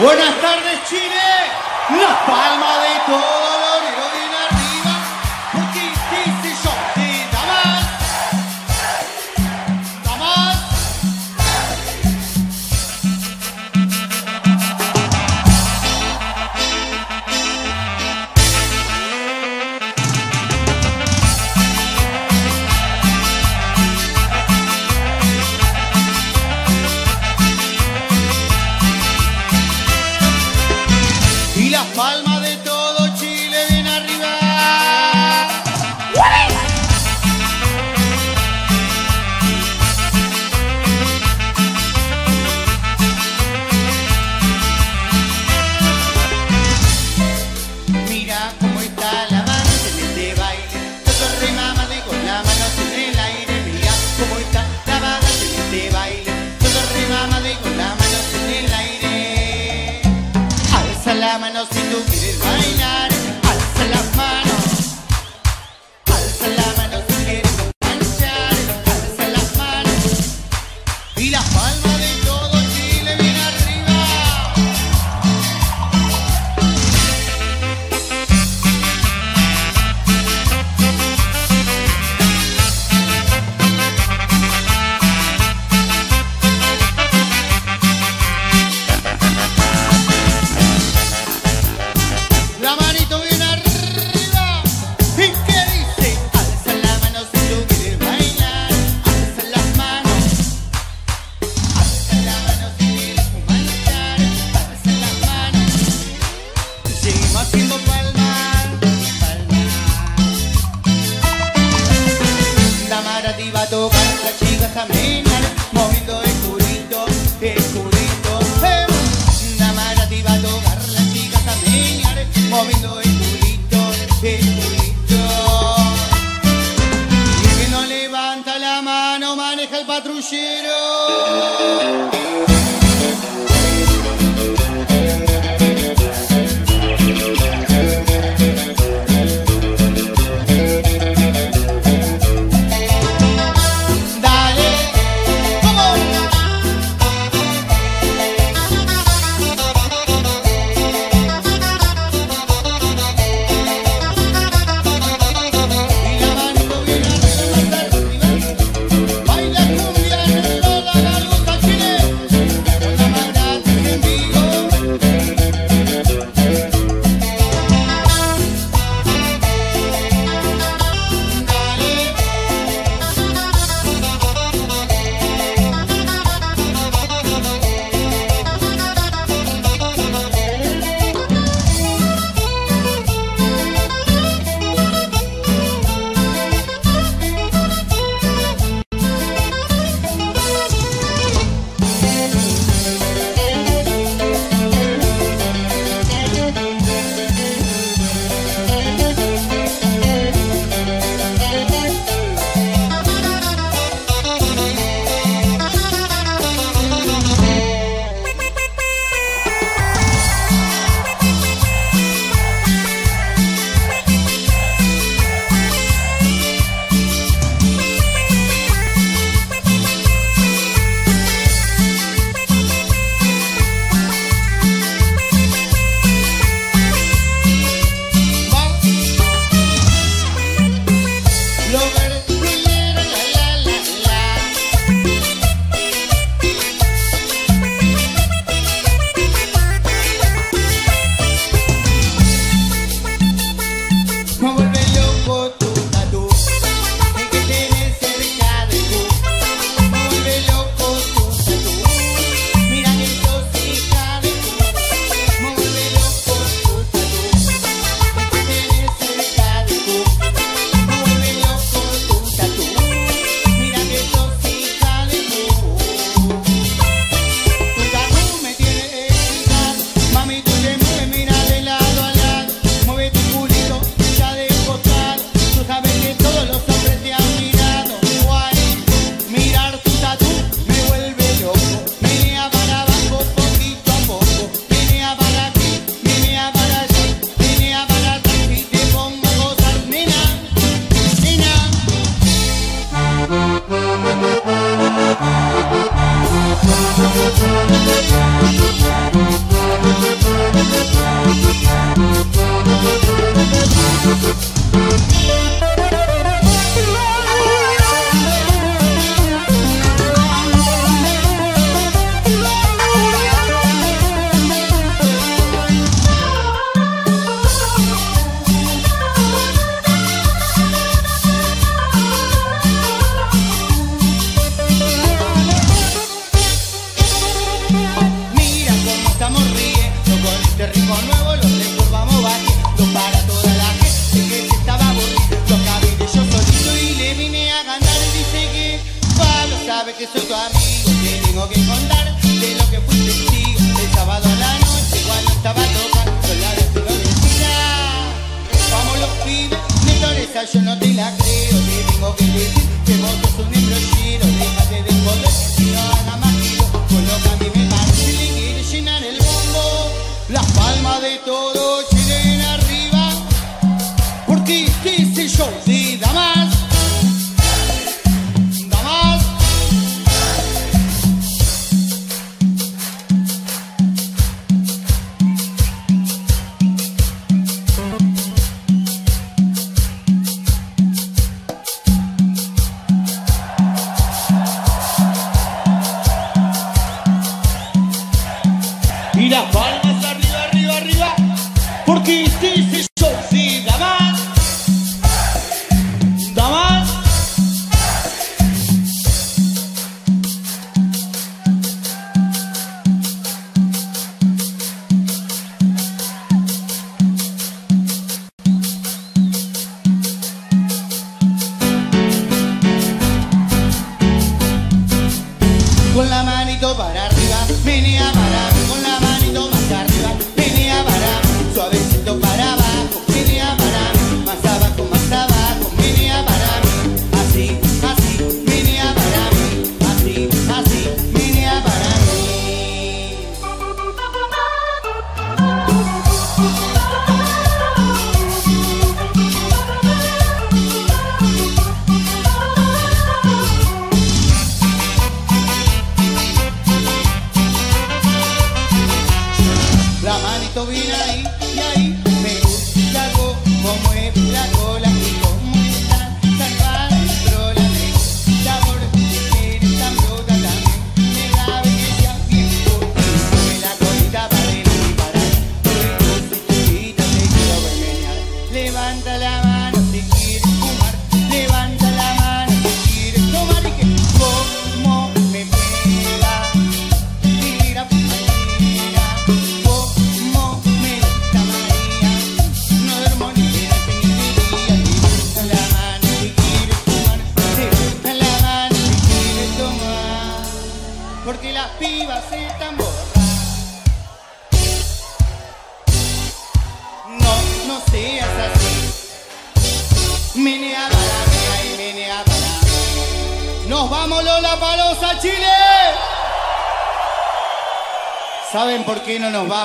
Buenas tardes, Chile. La palma de todo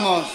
vamos?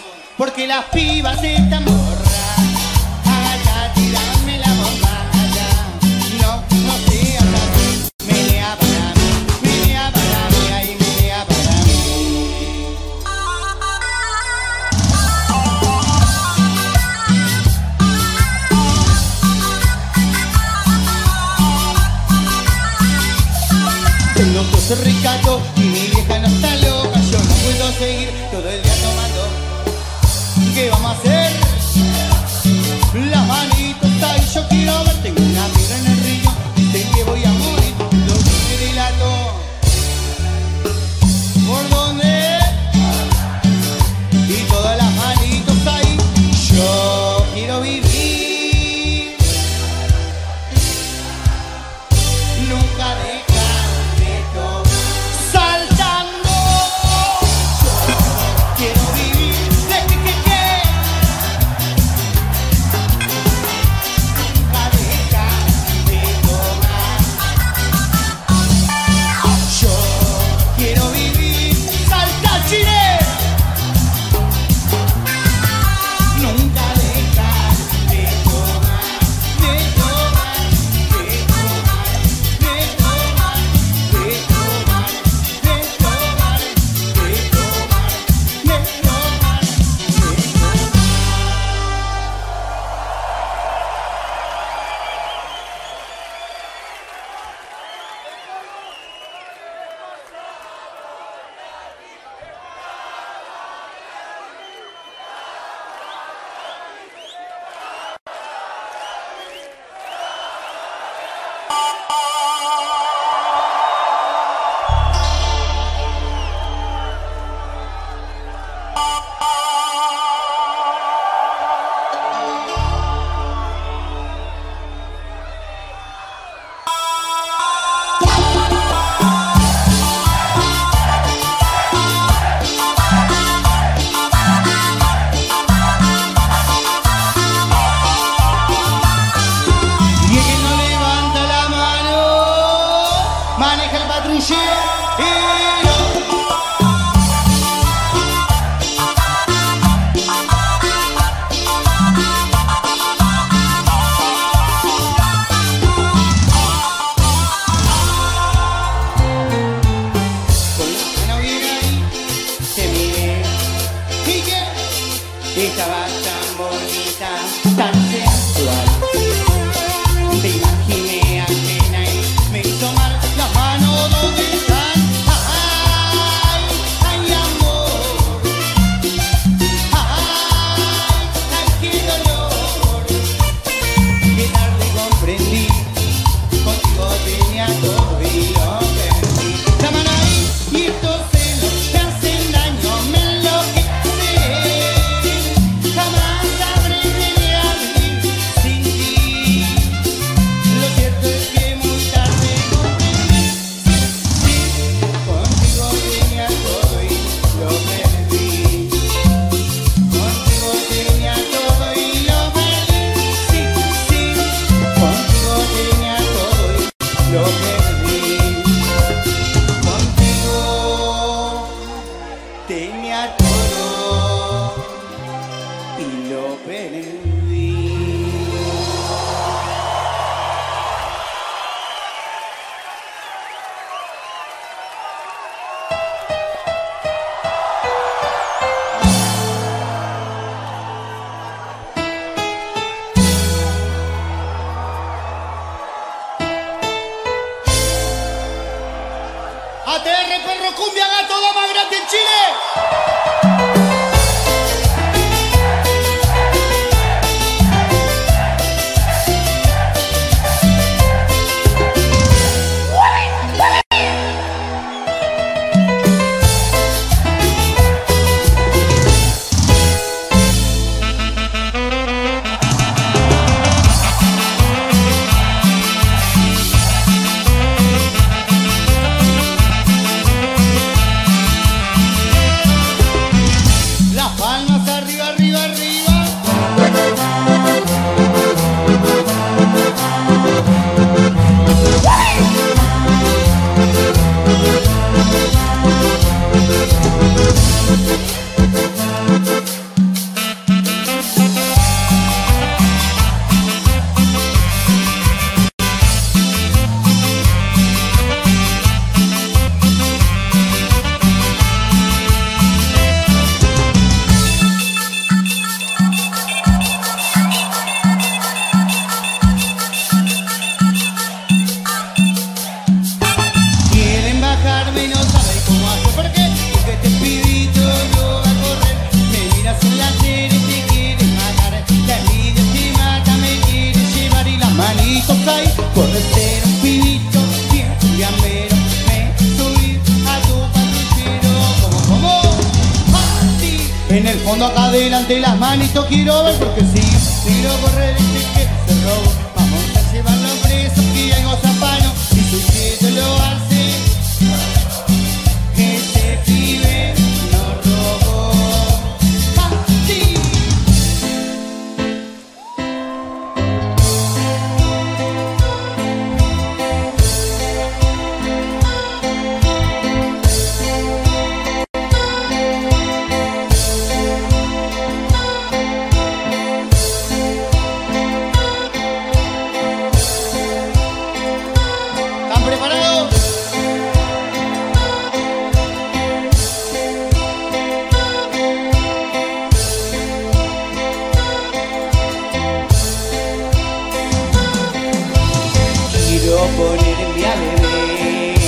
quería beber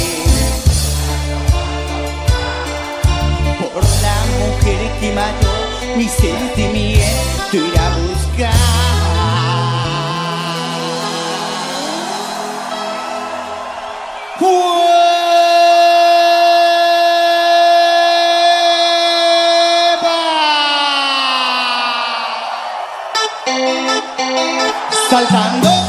Por la mujer que mató mi sentimiento ir a buscar. Saltando.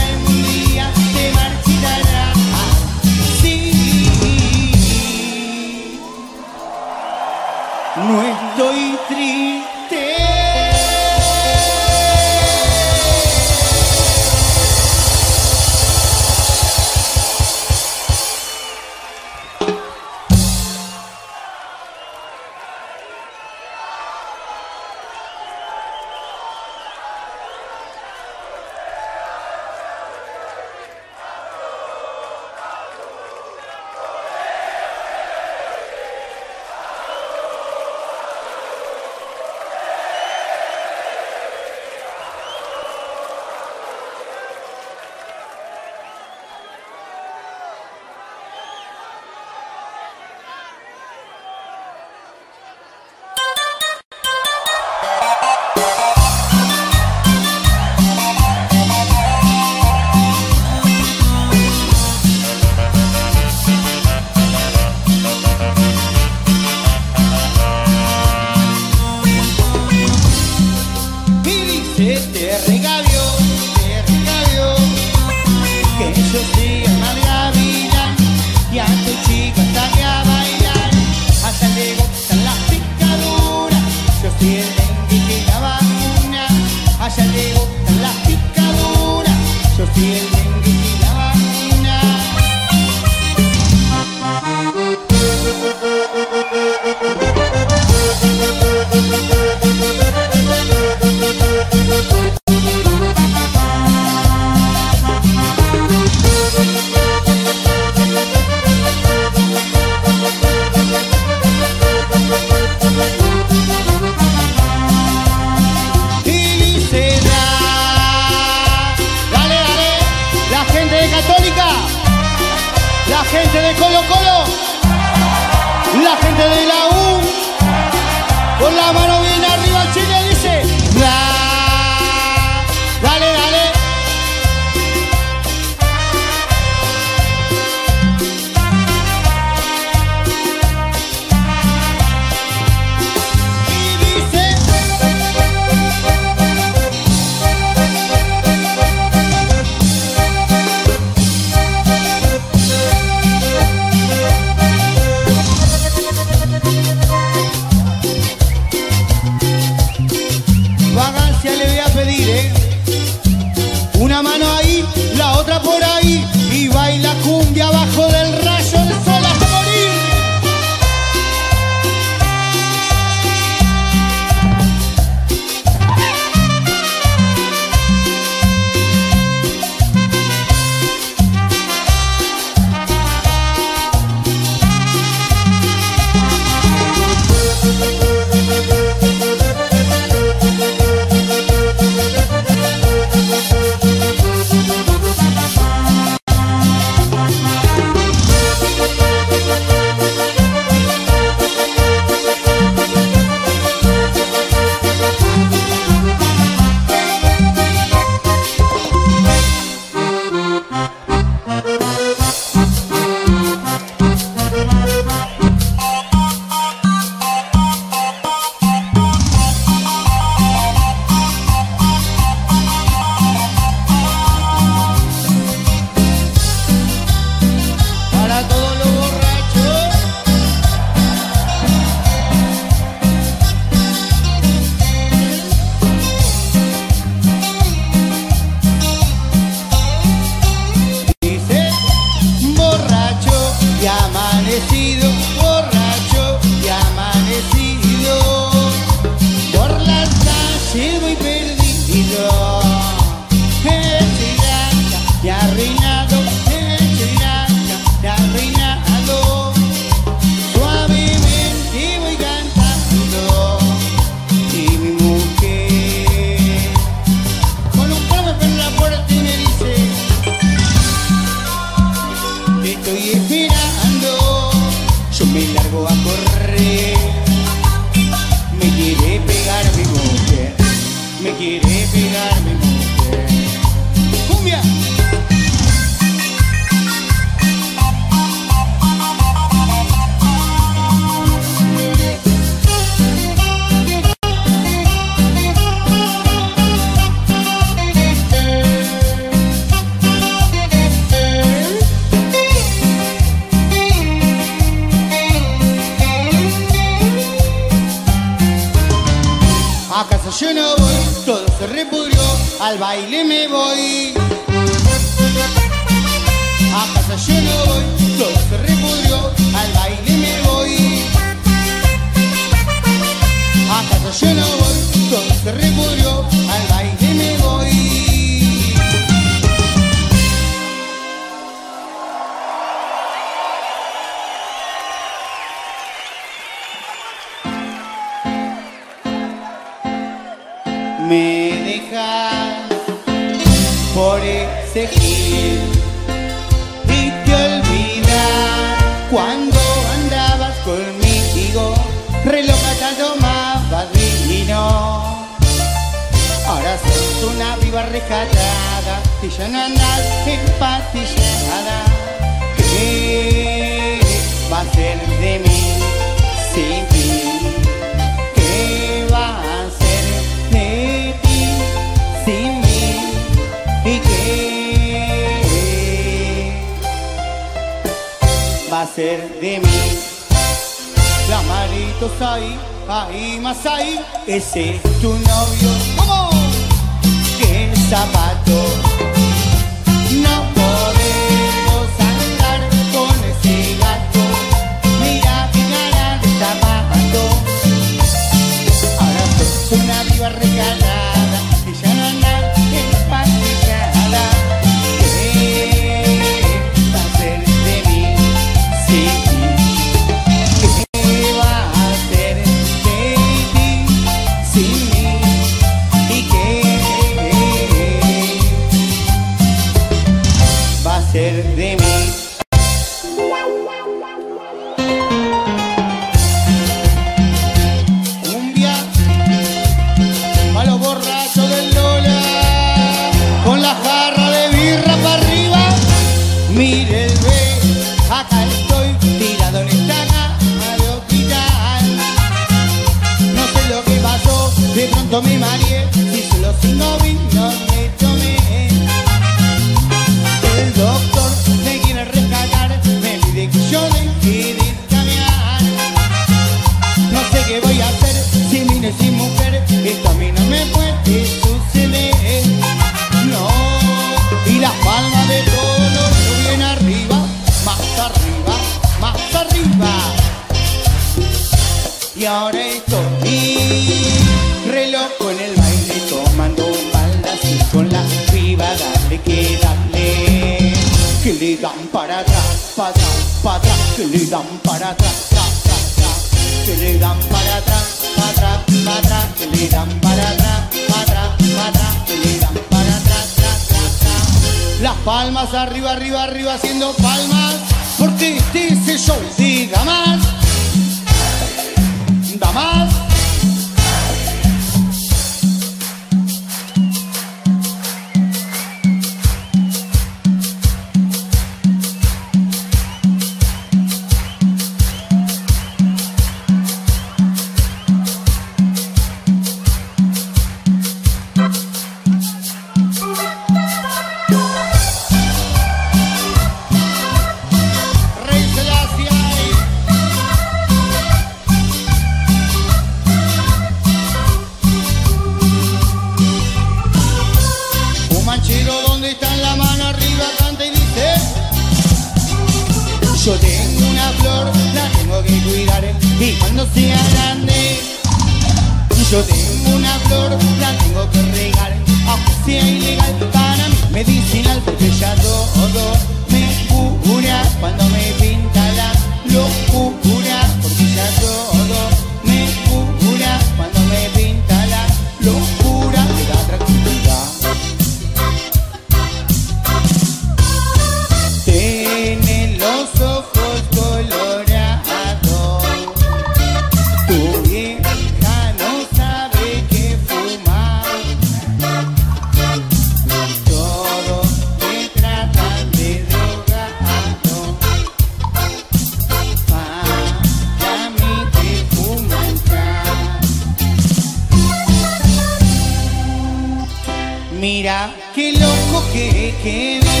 Que quedé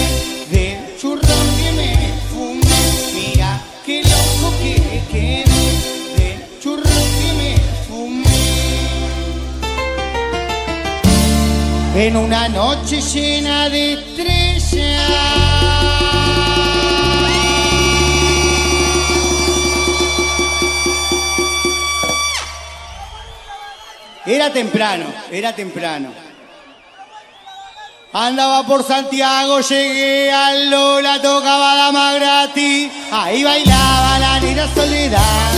del churrón que me fumé. Mira qué loco que quedé del churrón que me fumé. en una noche llena de estrellas. Era temprano, era temprano. Andaba por Santiago, llegué al Lola, tocaba dama gratis. Ahí bailaba la negra soledad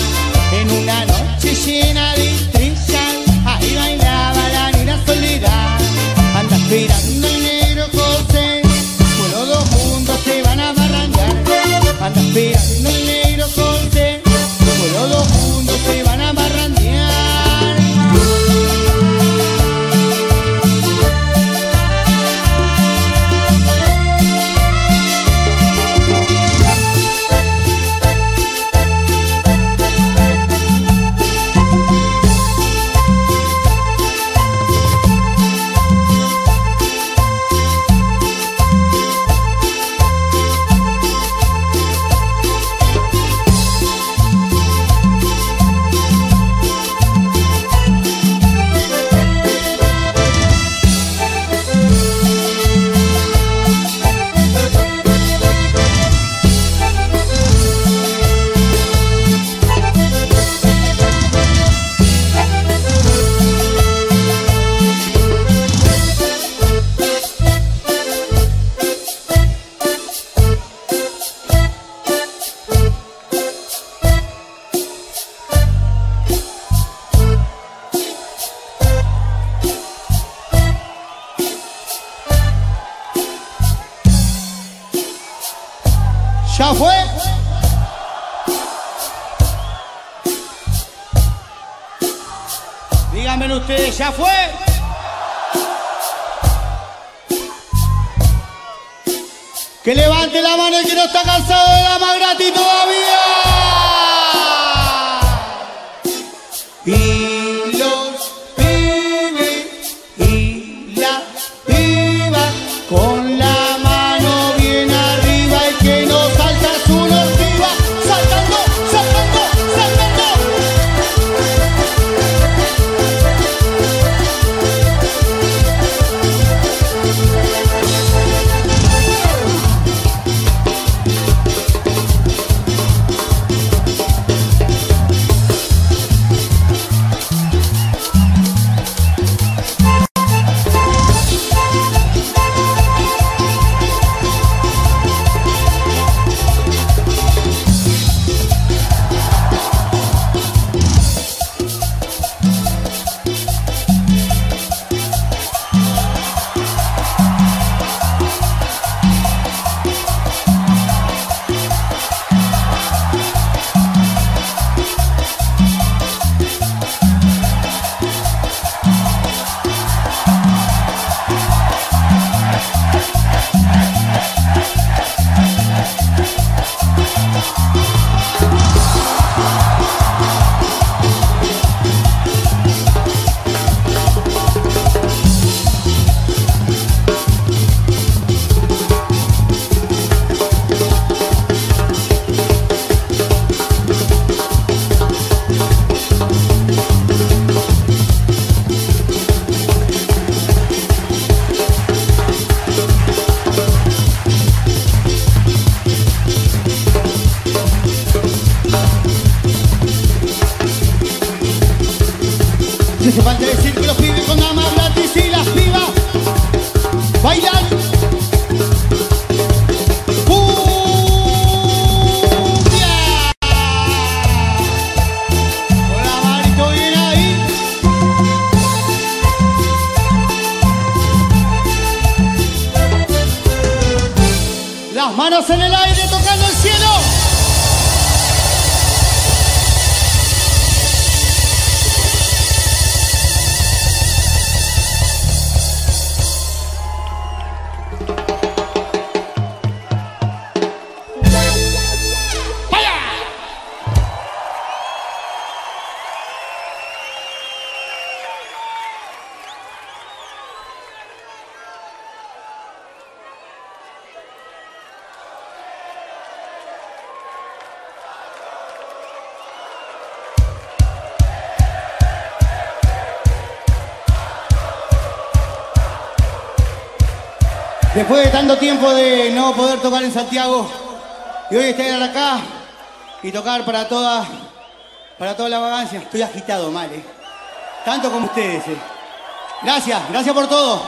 en una noche llena de estrellas. Ahí bailaba la negra soledad. Anda esperando el negro José, pues los dos juntos se van a barrancar. Anda esperando el negro José, pues los dos juntos en el aire tiempo de no poder tocar en Santiago y hoy estar acá y tocar para toda, para toda la vagancia. Estoy agitado mal, ¿eh? Tanto como ustedes. Eh. Gracias, gracias por todo.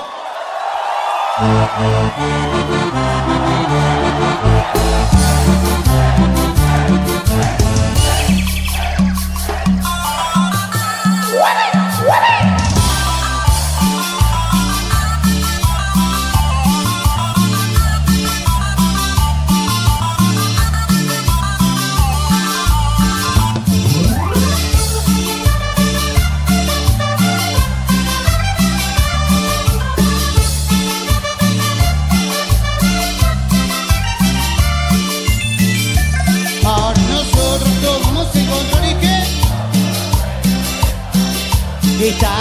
た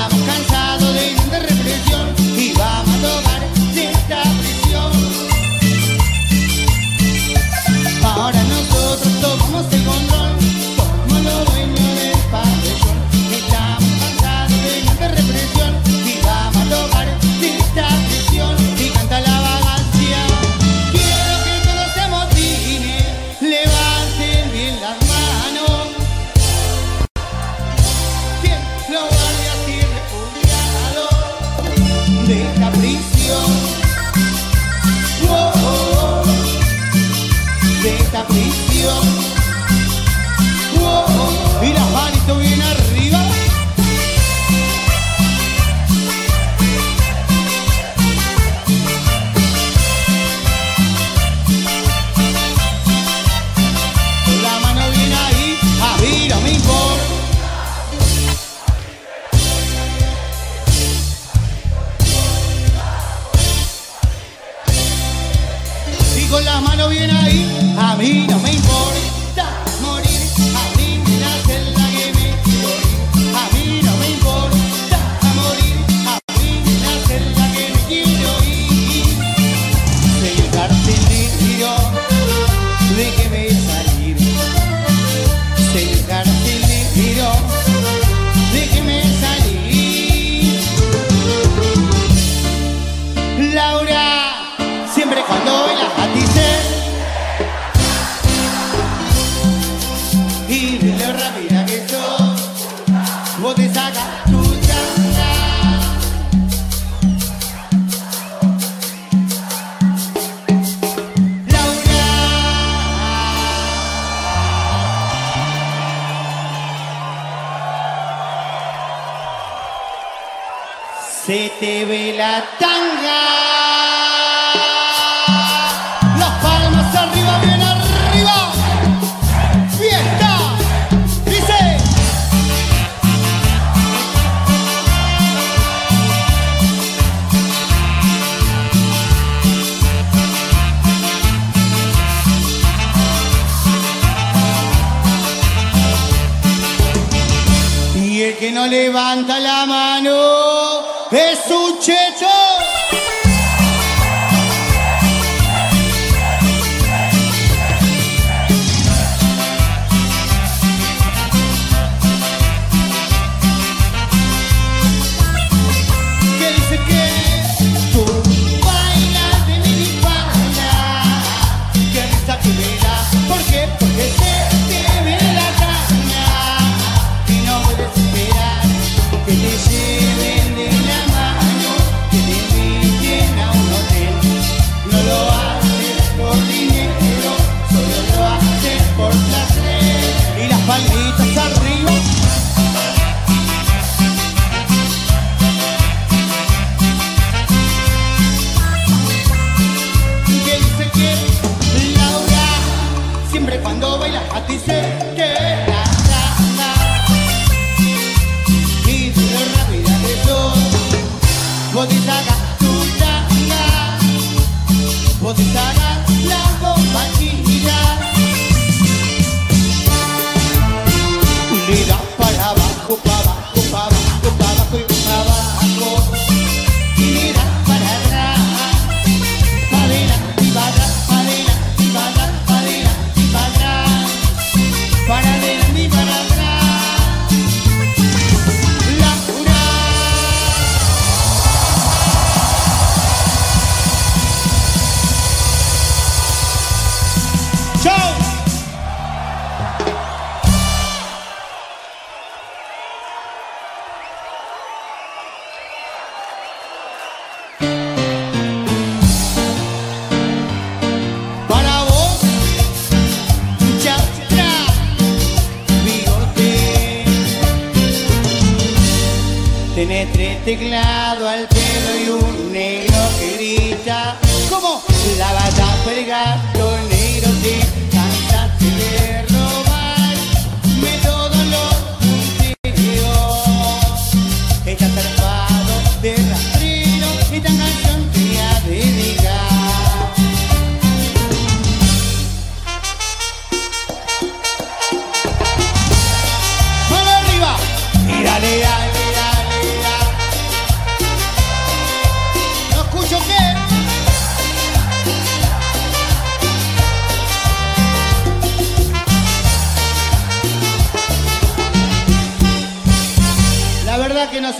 tocando el cielo. teclado al pedo y un negro que grita. como La batalla el gato negro te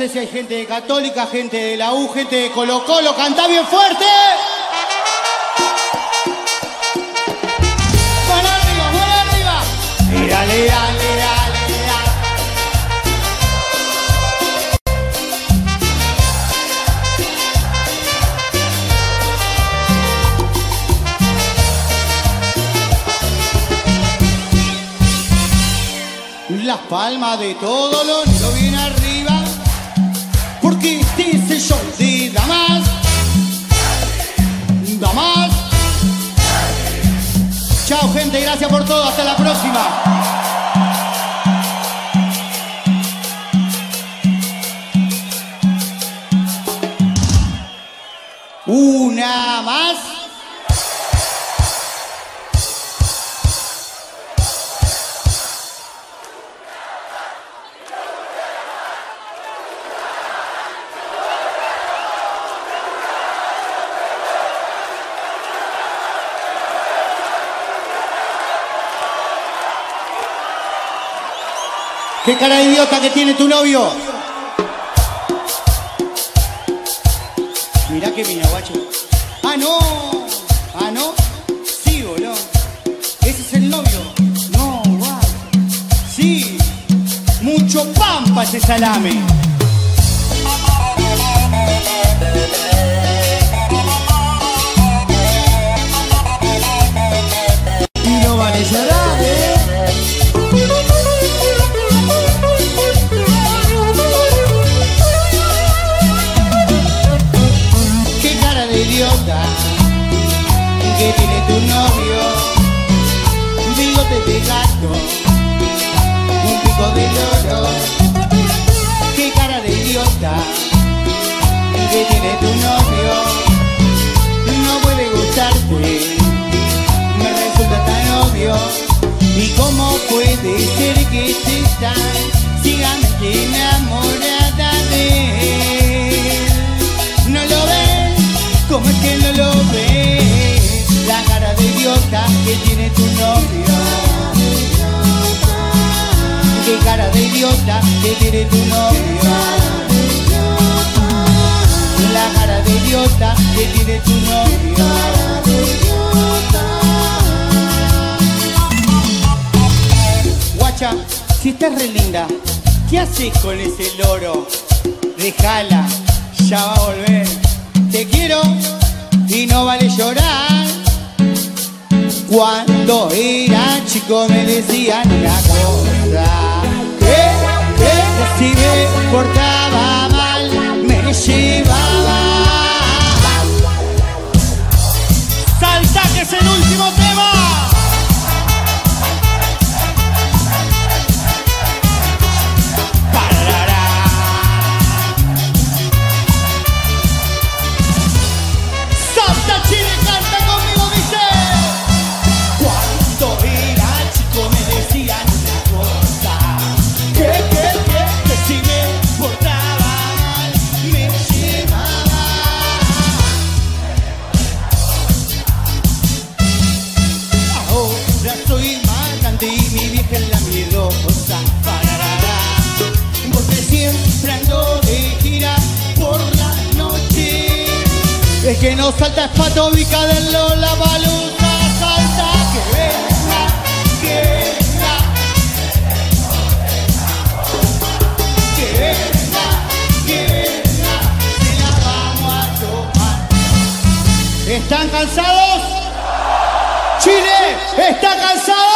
sé si hay gente Católica, gente de la U, gente de Colo Colo. ¡Canta bien fuerte! ¡Mano arriba, mano arriba! Dale, dale, dale, dale. Las palmas de todo lo negro bien arriba, show de damas. Damas. Chao gente, gracias por todo, hasta la próxima. Una ¿Qué cara idiota que tiene tu novio? Mirá que mira, guacho. Ah, no. Ah, no. Sí, boludo. Ese es el novio. No, guacho. Sí. Mucho pampa ese salame. Que tiene tu novio. Qué cara de idiota que tiene tu novio. La cara de idiota que tiene tu novio. Guacha, si estás re linda, ¿qué haces con ese loro? Déjala, ya va a volver. Te quiero y no vale llorar. Cuando era chico me decían una cosa. Que, que si me portaba mal, me llevaba. Salta que es el último tema. Que no salta espatobica del Lola Baluta, salta que venga, que venga. Que venga, que venga, se la vamos a tomar. ¿Están cansados? Chile, ¿está cansado?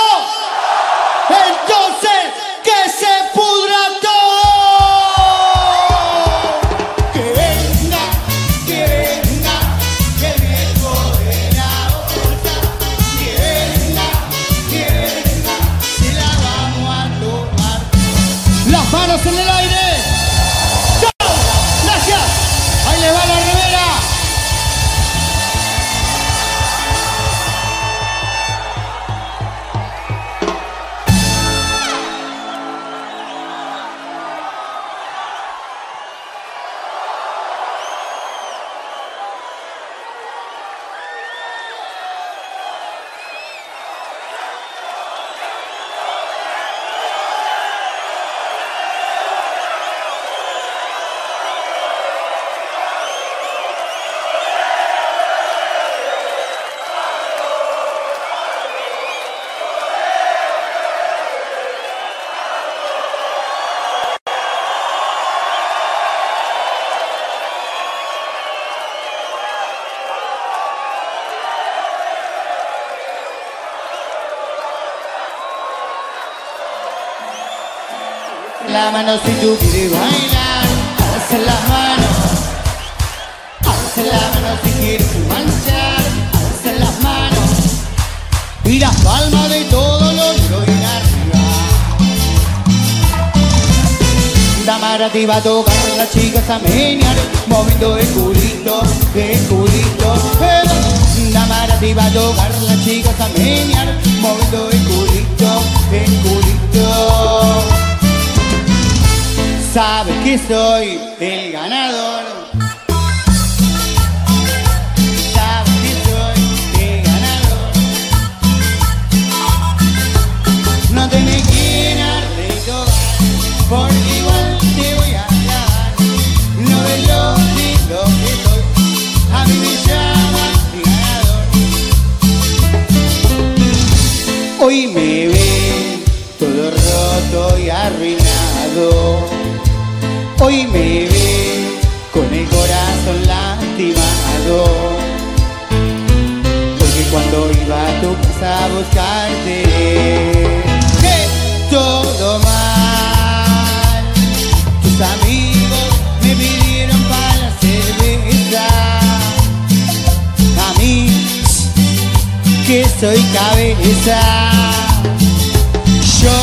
La mano si tú quieres bailar. Alza las manos. Alza la mano si quieres manchar. Alza las manos. Y las palmas de todo lo quiero ir arriba. Tamara te va a tocar, las chicas a menear, moviendo el culito, el culito. Tamara te va a tocar, las chicas a menear, moviendo el culito, el culito. Sabes que soy el ganador. Hoy me ve con el corazón lastimado. Porque cuando iba a tu a buscarte, todo mal. Tus amigos me pidieron para la cerveza. A mí, que soy cabeza. Yo,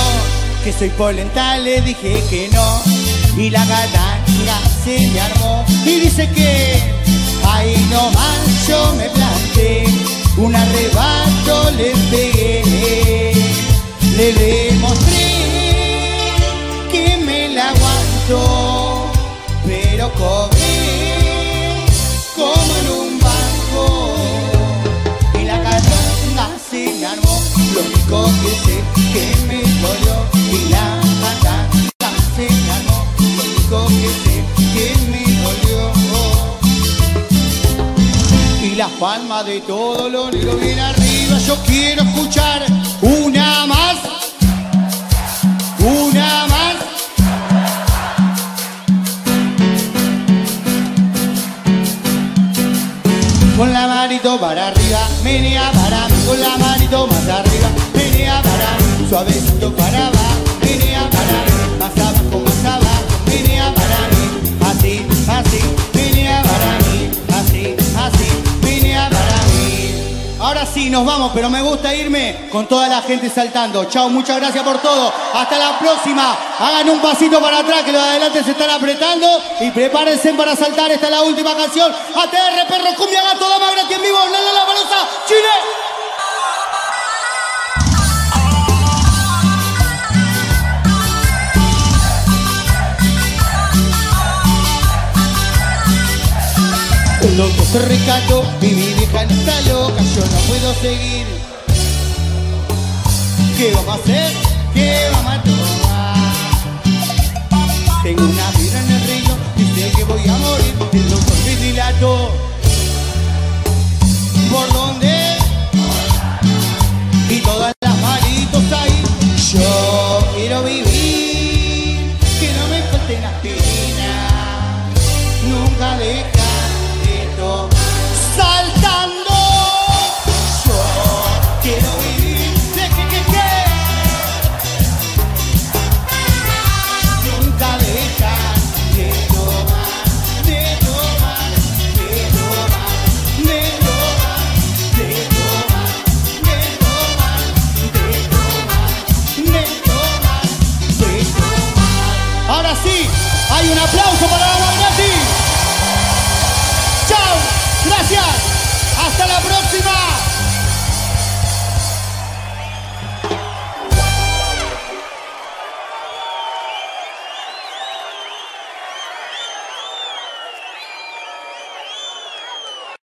que soy polenta, le dije que no. Y la gatanga se me armó y dice que ahí nomás yo me planté. Un arrebato le pegué, le demostré que me la aguanto, pero cobré como en un banco. Y la gatanga se me armó, lo único que sé que me dolió. Y la Palmas de todo lo negro bien arriba, yo quiero escuchar una más. Una más. Con la manito para arriba, menea para mí, con la manito más arriba, menea para mí, suavecito para abajo, mí. Ahora sí, nos vamos, pero me gusta irme con toda la gente saltando. Chao, muchas gracias por todo. Hasta la próxima. Hagan un pasito para atrás, que los de adelante se están apretando. Y prepárense para saltar. Esta es la última canción. ATR, perro, cumbia, gato, dama, gratis en vivo. La, la, la, Chile. Loco se recató, mi vieja está loca, yo no puedo seguir. ¿Qué vamos a hacer? ¿Qué vamos a tomar? Tengo una vida en el río sé que voy a morir. El loco me dilató. ¿Por